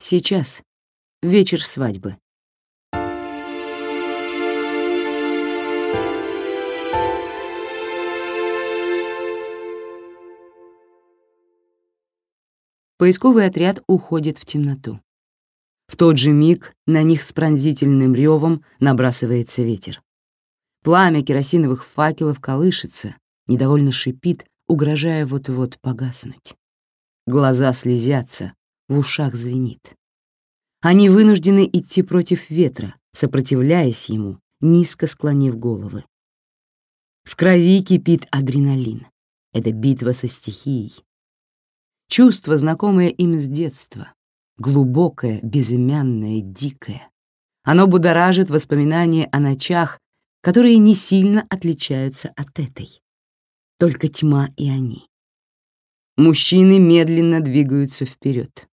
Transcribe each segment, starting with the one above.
Сейчас. Вечер свадьбы. Поисковый отряд уходит в темноту. В тот же миг на них с пронзительным ревом набрасывается ветер. Пламя керосиновых факелов колышется, недовольно шипит, угрожая вот-вот погаснуть. Глаза слезятся, в ушах звенит. Они вынуждены идти против ветра, сопротивляясь ему, низко склонив головы. В крови кипит адреналин. Это битва со стихией. Чувство, знакомое им с детства. Глубокое, безымянное, дикое. Оно будоражит воспоминания о ночах, которые не сильно отличаются от этой. Только тьма и они. Мужчины медленно двигаются вперед.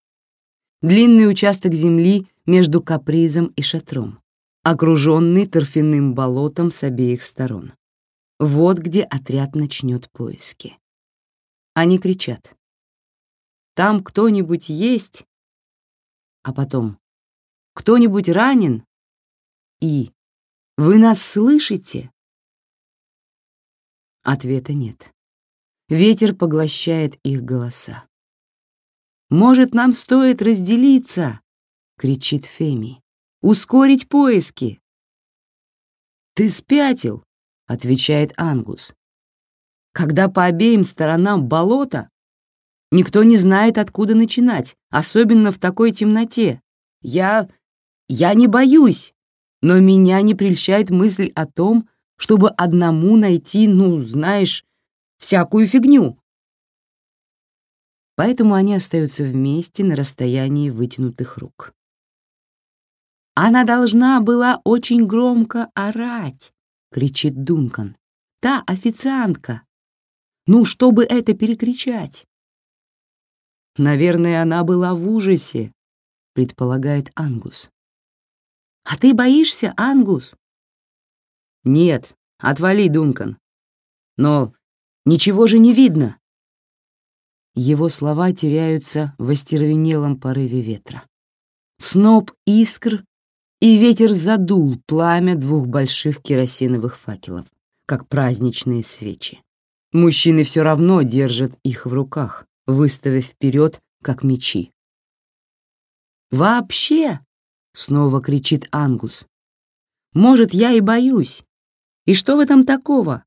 Длинный участок земли между капризом и шатром, окруженный торфяным болотом с обеих сторон. Вот где отряд начнет поиски. Они кричат там кто-нибудь есть, а потом кто-нибудь ранен, и вы нас слышите? Ответа нет. Ветер поглощает их голоса. «Может, нам стоит разделиться?» — кричит Феми. «Ускорить поиски!» «Ты спятил!» — отвечает Ангус. «Когда по обеим сторонам болото, Никто не знает, откуда начинать, особенно в такой темноте. Я... я не боюсь, но меня не прельщает мысль о том, чтобы одному найти, ну, знаешь, всякую фигню. Поэтому они остаются вместе на расстоянии вытянутых рук. «Она должна была очень громко орать!» — кричит Дункан. «Та официантка! Ну, чтобы это перекричать!» Наверное, она была в ужасе, предполагает Ангус. А ты боишься, Ангус? Нет, отвали, Дункан. Но ничего же не видно. Его слова теряются в остервенелом порыве ветра. Сноп искр, и ветер задул пламя двух больших керосиновых факелов, как праздничные свечи. Мужчины все равно держат их в руках, выставив вперед, как мечи. «Вообще!» — снова кричит Ангус. «Может, я и боюсь. И что в этом такого?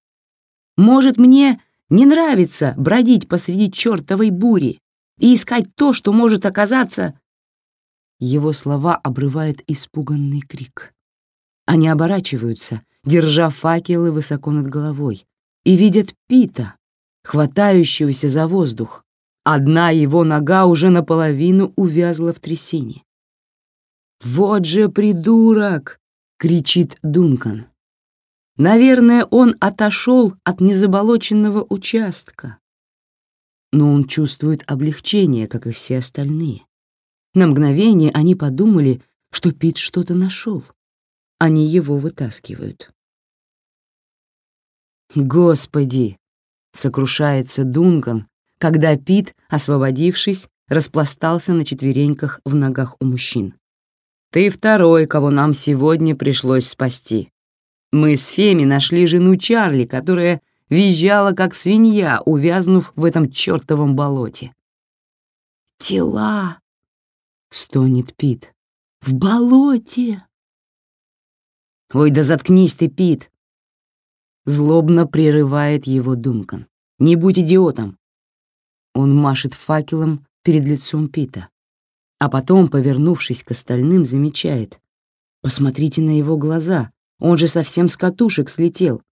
Может, мне не нравится бродить посреди чертовой бури и искать то, что может оказаться...» Его слова обрывает испуганный крик. Они оборачиваются, держа факелы высоко над головой, и видят Пита, хватающегося за воздух, Одна его нога уже наполовину увязла в трясине. «Вот же придурок!» — кричит Дункан. Наверное, он отошел от незаболоченного участка. Но он чувствует облегчение, как и все остальные. На мгновение они подумали, что Пит что-то нашел. Они его вытаскивают. «Господи!» — сокрушается Дункан, когда Пит, освободившись, распластался на четвереньках в ногах у мужчин. «Ты второй, кого нам сегодня пришлось спасти. Мы с Феми нашли жену Чарли, которая визжала, как свинья, увязнув в этом чертовом болоте». «Тела!» — стонет Пит. «В болоте!» «Ой, да заткнись ты, Пит!» Злобно прерывает его Дункан. «Не будь идиотом. Он машет факелом перед лицом Пита, а потом, повернувшись к остальным, замечает. «Посмотрите на его глаза, он же совсем с катушек слетел».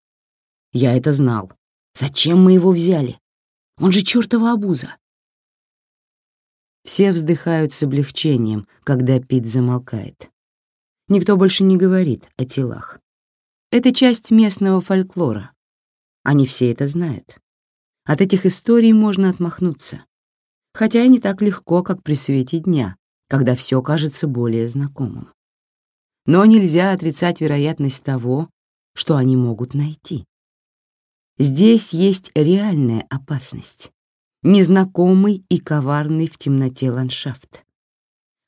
Я это знал. Зачем мы его взяли? Он же чертова обуза. Все вздыхают с облегчением, когда Пит замолкает. Никто больше не говорит о телах. Это часть местного фольклора. Они все это знают. От этих историй можно отмахнуться. Хотя и не так легко, как при свете дня, когда все кажется более знакомым. Но нельзя отрицать вероятность того, что они могут найти. Здесь есть реальная опасность, незнакомый и коварный в темноте ландшафт.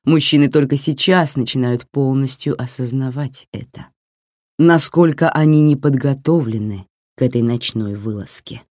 Мужчины только сейчас начинают полностью осознавать это. Насколько они не подготовлены к этой ночной вылазке.